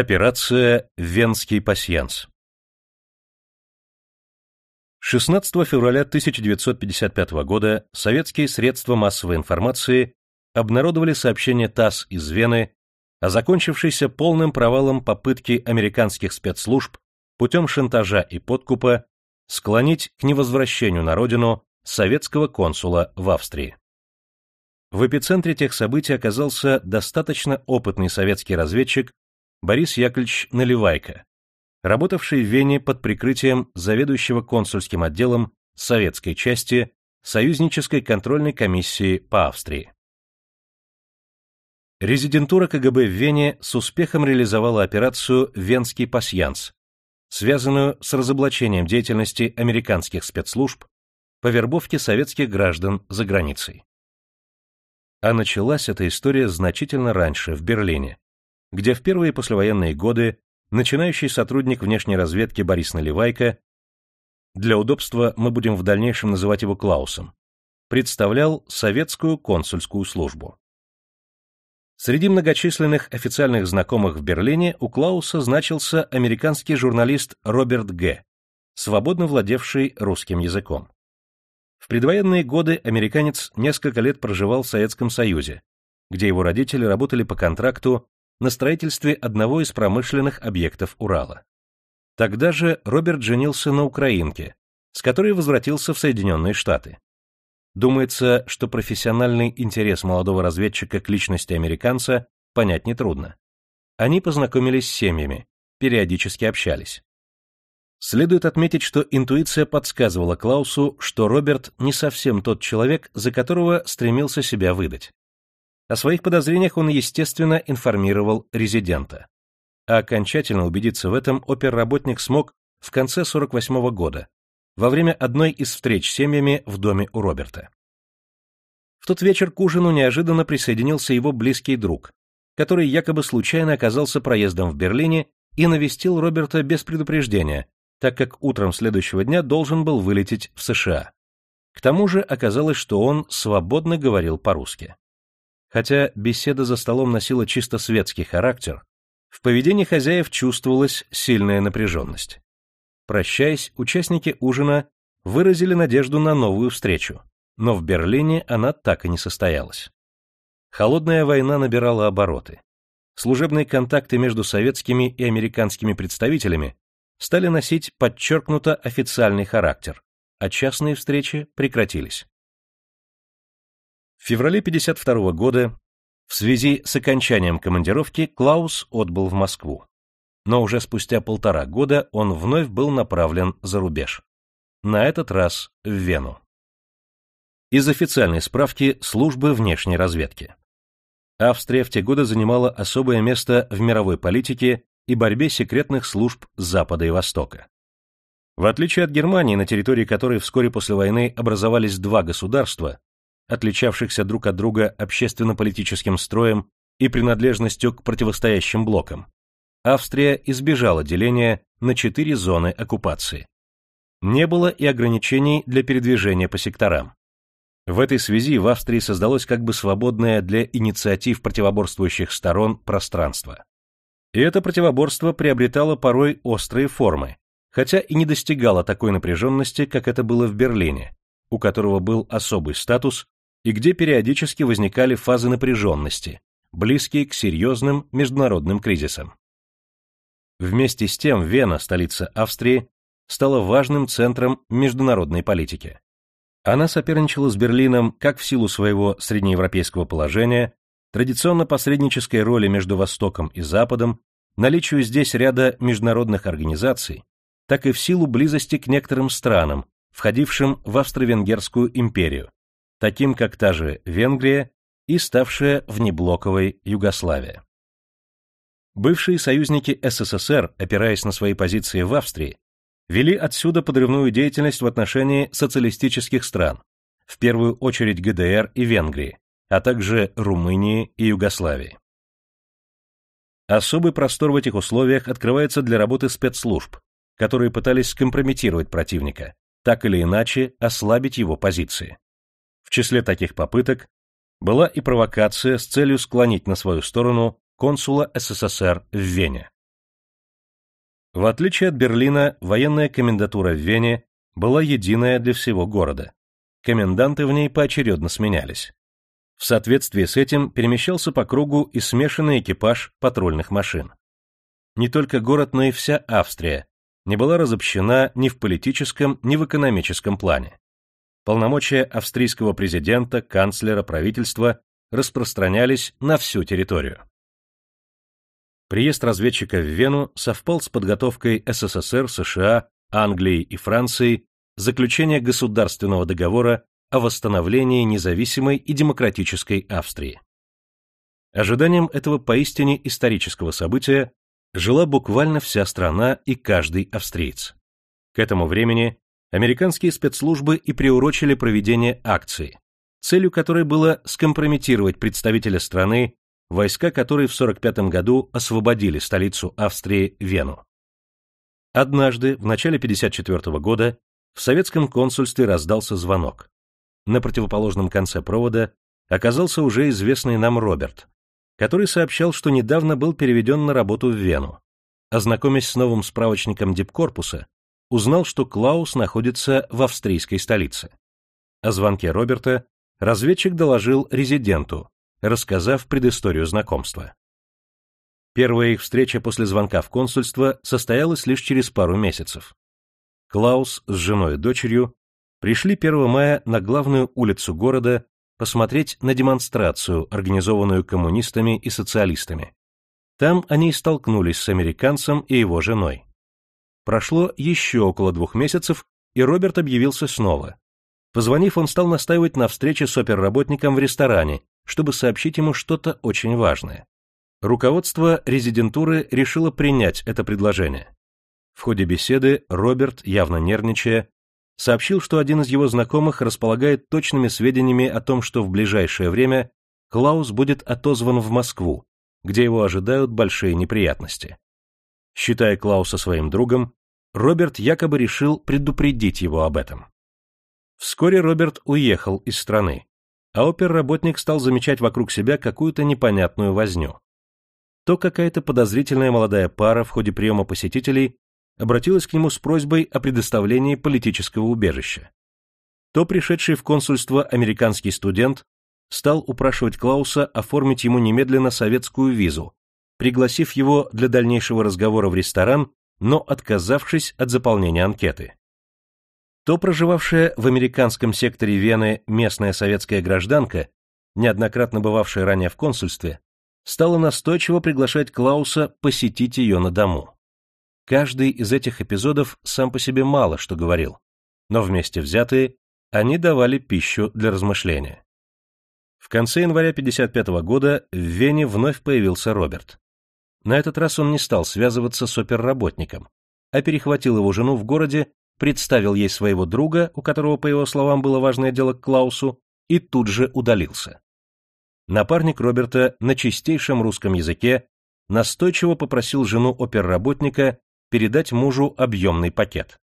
Операция «Венский пасьянс» 16 февраля 1955 года советские средства массовой информации обнародовали сообщение ТАСС из Вены о закончившейся полным провалом попытки американских спецслужб путем шантажа и подкупа склонить к невозвращению на родину советского консула в Австрии. В эпицентре тех событий оказался достаточно опытный советский разведчик Борис Яковлевич Наливайко, работавший в Вене под прикрытием заведующего консульским отделом советской части союзнической контрольной комиссии по Австрии. Резидентура КГБ в Вене с успехом реализовала операцию «Венский пасьянс», связанную с разоблачением деятельности американских спецслужб по вербовке советских граждан за границей. А началась эта история значительно раньше, в Берлине, где в первые послевоенные годы начинающий сотрудник внешней разведки Борис Наливайко, для удобства мы будем в дальнейшем называть его Клаусом, представлял советскую консульскую службу. Среди многочисленных официальных знакомых в Берлине у Клауса значился американский журналист Роберт Г., свободно владевший русским языком. В предвоенные годы американец несколько лет проживал в Советском Союзе, где его родители работали по контракту на строительстве одного из промышленных объектов Урала. Тогда же Роберт женился на украинке, с которой возвратился в Соединенные Штаты. Думается, что профессиональный интерес молодого разведчика к личности американца понять нетрудно. Они познакомились с семьями, периодически общались. Следует отметить, что интуиция подсказывала Клаусу, что Роберт не совсем тот человек, за которого стремился себя выдать. О своих подозрениях он, естественно, информировал резидента. А окончательно убедиться в этом оперработник смог в конце 48 -го года, во время одной из встреч с семьями в доме у Роберта. В тот вечер к ужину неожиданно присоединился его близкий друг, который якобы случайно оказался проездом в Берлине и навестил Роберта без предупреждения, так как утром следующего дня должен был вылететь в США. К тому же оказалось, что он свободно говорил по-русски. Хотя беседа за столом носила чисто светский характер, в поведении хозяев чувствовалась сильная напряженность. Прощаясь, участники ужина выразили надежду на новую встречу, но в Берлине она так и не состоялась. Холодная война набирала обороты. Служебные контакты между советскими и американскими представителями стали носить подчеркнуто официальный характер, а частные встречи прекратились. В феврале 52 года в связи с окончанием командировки Клаус отбыл в Москву. Но уже спустя полтора года он вновь был направлен за рубеж. На этот раз в Вену. Из официальной справки службы внешней разведки. Австрия в те годы занимала особое место в мировой политике и борьбе секретных служб Запада и Востока. В отличие от Германии, на территории которой вскоре после войны образовались два государства, отличавшихся друг от друга общественно-политическим строем и принадлежностью к противостоящим блокам, Австрия избежала деления на четыре зоны оккупации. Не было и ограничений для передвижения по секторам. В этой связи в Австрии создалось как бы свободное для инициатив противоборствующих сторон пространство. И это противоборство приобретало порой острые формы, хотя и не достигало такой напряженности, как это было в Берлине, у которого был особый статус и где периодически возникали фазы напряженности, близкие к серьезным международным кризисам. Вместе с тем Вена, столица Австрии, стала важным центром международной политики. Она соперничала с Берлином как в силу своего среднеевропейского положения, традиционно посреднической роли между Востоком и Западом, наличию здесь ряда международных организаций, так и в силу близости к некоторым странам, входившим в Австро-Венгерскую империю, таким как та же Венгрия и ставшая внеблоковой Югославия. Бывшие союзники СССР, опираясь на свои позиции в Австрии, вели отсюда подрывную деятельность в отношении социалистических стран, в первую очередь ГДР и Венгрии, а также Румынии и Югославии. Особый простор в этих условиях открывается для работы спецслужб, которые пытались скомпрометировать противника, так или иначе ослабить его позиции. В числе таких попыток была и провокация с целью склонить на свою сторону консула СССР в Вене. В отличие от Берлина, военная комендатура в Вене была единая для всего города. Коменданты в ней поочередно сменялись. В соответствии с этим перемещался по кругу и смешанный экипаж патрульных машин. Не только город, но и вся Австрия не была разобщена ни в политическом, ни в экономическом плане. Полномочия австрийского президента, канцлера, правительства распространялись на всю территорию. Приезд разведчика в Вену совпал с подготовкой СССР, США, Англии и Франции заключения государственного договора о восстановлении независимой и демократической Австрии. Ожиданием этого поистине исторического события жила буквально вся страна и каждый австриец. К этому времени американские спецслужбы и приурочили проведение акции, целью которой было скомпрометировать представителя страны, войска которой в 1945 году освободили столицу Австрии Вену. Однажды, в начале 1954 года, в советском консульстве раздался звонок. На противоположном конце провода оказался уже известный нам Роберт, который сообщал, что недавно был переведен на работу в Вену. Ознакомясь с новым справочником дипкорпуса, узнал, что Клаус находится в австрийской столице. О звонке Роберта разведчик доложил резиденту, рассказав предысторию знакомства. Первая их встреча после звонка в консульство состоялась лишь через пару месяцев. Клаус с женой и дочерью пришли 1 мая на главную улицу города посмотреть на демонстрацию, организованную коммунистами и социалистами. Там они столкнулись с американцем и его женой. Прошло еще около двух месяцев, и Роберт объявился снова. Позвонив, он стал настаивать на встрече с оперработником в ресторане, чтобы сообщить ему что-то очень важное. Руководство резидентуры решило принять это предложение. В ходе беседы Роберт, явно нервничая, сообщил, что один из его знакомых располагает точными сведениями о том, что в ближайшее время Клаус будет отозван в Москву, где его ожидают большие неприятности. Считая Клауса своим другом, Роберт якобы решил предупредить его об этом. Вскоре Роберт уехал из страны, а оперработник стал замечать вокруг себя какую-то непонятную возню. То какая-то подозрительная молодая пара в ходе приема посетителей обратилась к нему с просьбой о предоставлении политического убежища. То пришедший в консульство американский студент стал упрашивать Клауса оформить ему немедленно советскую визу, пригласив его для дальнейшего разговора в ресторан, но отказавшись от заполнения анкеты. То проживавшая в американском секторе Вены местная советская гражданка, неоднократно бывавшая ранее в консульстве, стала настойчиво приглашать Клауса посетить ее на дому. Каждый из этих эпизодов сам по себе мало что говорил, но вместе взятые они давали пищу для размышления. В конце января 1955 года в Вене вновь появился Роберт. На этот раз он не стал связываться с оперработником, а перехватил его жену в городе, представил ей своего друга, у которого, по его словам, было важное дело к Клаусу, и тут же удалился. Напарник Роберта на чистейшем русском языке настойчиво попросил жену оперработника передать мужу объемный пакет.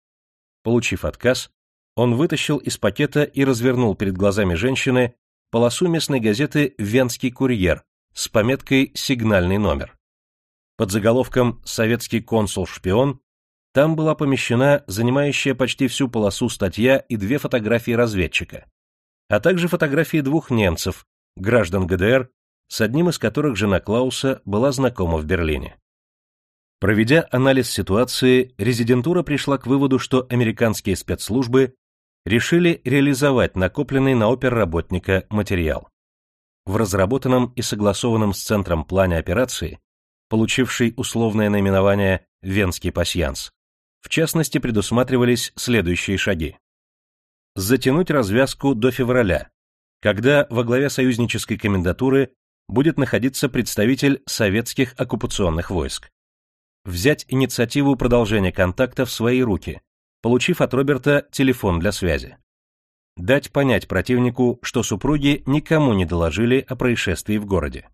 Получив отказ, он вытащил из пакета и развернул перед глазами женщины полосу местной газеты «Венский курьер» с пометкой «Сигнальный номер». Под заголовком «Советский консул-шпион» там была помещена занимающая почти всю полосу статья и две фотографии разведчика, а также фотографии двух немцев, граждан ГДР, с одним из которых жена Клауса была знакома в Берлине. Проведя анализ ситуации, резидентура пришла к выводу, что американские спецслужбы решили реализовать накопленный на оперработника материал. В разработанном и согласованном с Центром плане операции, получивший условное наименование «Венский пасьянс», в частности предусматривались следующие шаги. Затянуть развязку до февраля, когда во главе союзнической комендатуры будет находиться представитель советских оккупационных войск взять инициативу продолжения контакта в свои руки, получив от Роберта телефон для связи. Дать понять противнику, что супруги никому не доложили о происшествии в городе.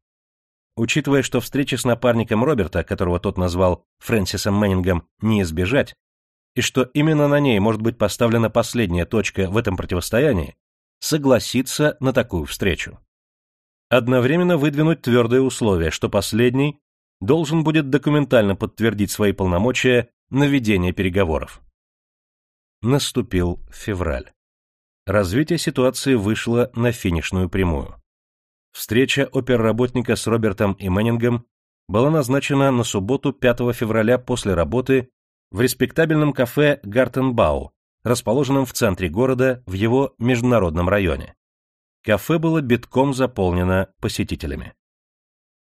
Учитывая, что встречи с напарником Роберта, которого тот назвал Фрэнсисом Мэннингом, не избежать, и что именно на ней может быть поставлена последняя точка в этом противостоянии, согласиться на такую встречу. Одновременно выдвинуть твердое условие, что последний должен будет документально подтвердить свои полномочия на ведение переговоров. Наступил февраль. Развитие ситуации вышло на финишную прямую. Встреча оперработника с Робертом и Мэннингом была назначена на субботу 5 февраля после работы в респектабельном кафе «Гартенбау», расположенном в центре города в его международном районе. Кафе было битком заполнено посетителями.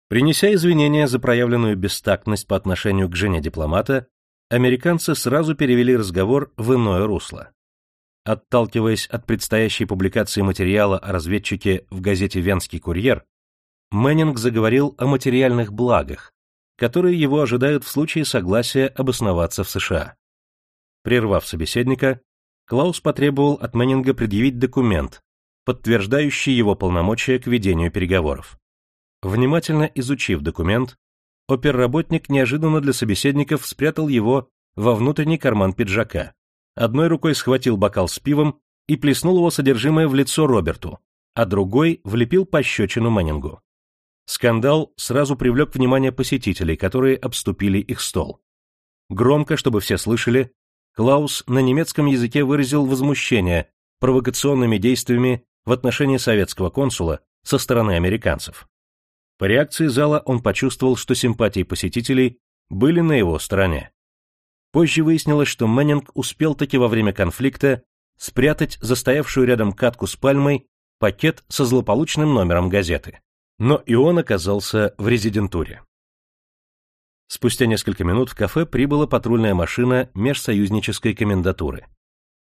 Принеся извинения за проявленную бестактность по отношению к жене дипломата, американцы сразу перевели разговор в иное русло. Отталкиваясь от предстоящей публикации материала о разведчике в газете «Венский курьер», Мэннинг заговорил о материальных благах, которые его ожидают в случае согласия обосноваться в США. Прервав собеседника, Клаус потребовал от Мэннинга предъявить документ, подтверждающий его полномочия к ведению переговоров. Внимательно изучив документ, оперработник неожиданно для собеседников спрятал его во внутренний карман пиджака, одной рукой схватил бокал с пивом и плеснул его содержимое в лицо Роберту, а другой влепил пощечину Мэннингу. Скандал сразу привлек внимание посетителей, которые обступили их стол. Громко, чтобы все слышали, Клаус на немецком языке выразил возмущение провокационными действиями в отношении советского консула со стороны американцев. По реакции зала он почувствовал, что симпатии посетителей были на его стороне. Позже выяснилось, что Мэннинг успел таки во время конфликта спрятать застоявшую рядом катку с пальмой пакет со злополучным номером газеты но и он оказался в резидентуре. Спустя несколько минут в кафе прибыла патрульная машина межсоюзнической комендатуры.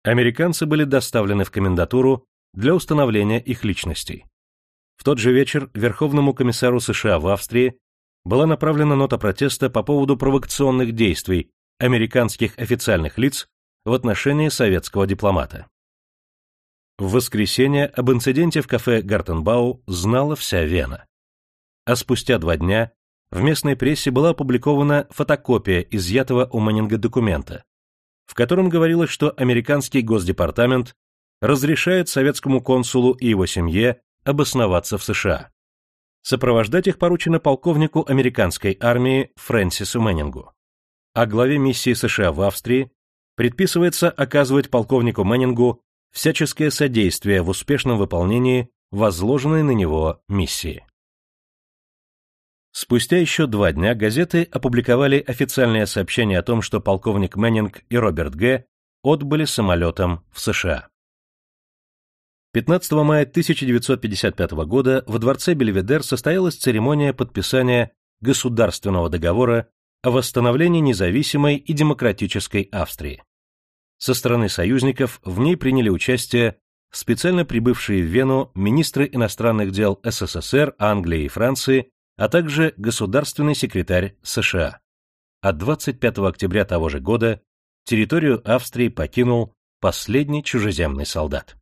Американцы были доставлены в комендатуру для установления их личностей. В тот же вечер Верховному комиссару США в Австрии была направлена нота протеста по поводу провокационных действий американских официальных лиц в отношении советского дипломата. В воскресенье об инциденте в кафе Гартенбау знала вся Вена. А спустя два дня в местной прессе была опубликована фотокопия изъятого у Маннинга документа, в котором говорилось, что американский госдепартамент разрешает советскому консулу и его семье обосноваться в США. Сопровождать их поручено полковнику американской армии Фрэнсису Мэннингу. А главе миссии США в Австрии предписывается оказывать полковнику Мэннингу всяческое содействие в успешном выполнении возложенной на него миссии. Спустя еще два дня газеты опубликовали официальное сообщение о том, что полковник Мэннинг и Роберт Г. отбыли самолетом в США. 15 мая 1955 года во дворце Бельведер состоялась церемония подписания государственного договора о восстановлении независимой и демократической Австрии. Со стороны союзников в ней приняли участие специально прибывшие в Вену министры иностранных дел СССР, Англии и Франции, а также государственный секретарь США. А 25 октября того же года территорию Австрии покинул последний чужеземный солдат.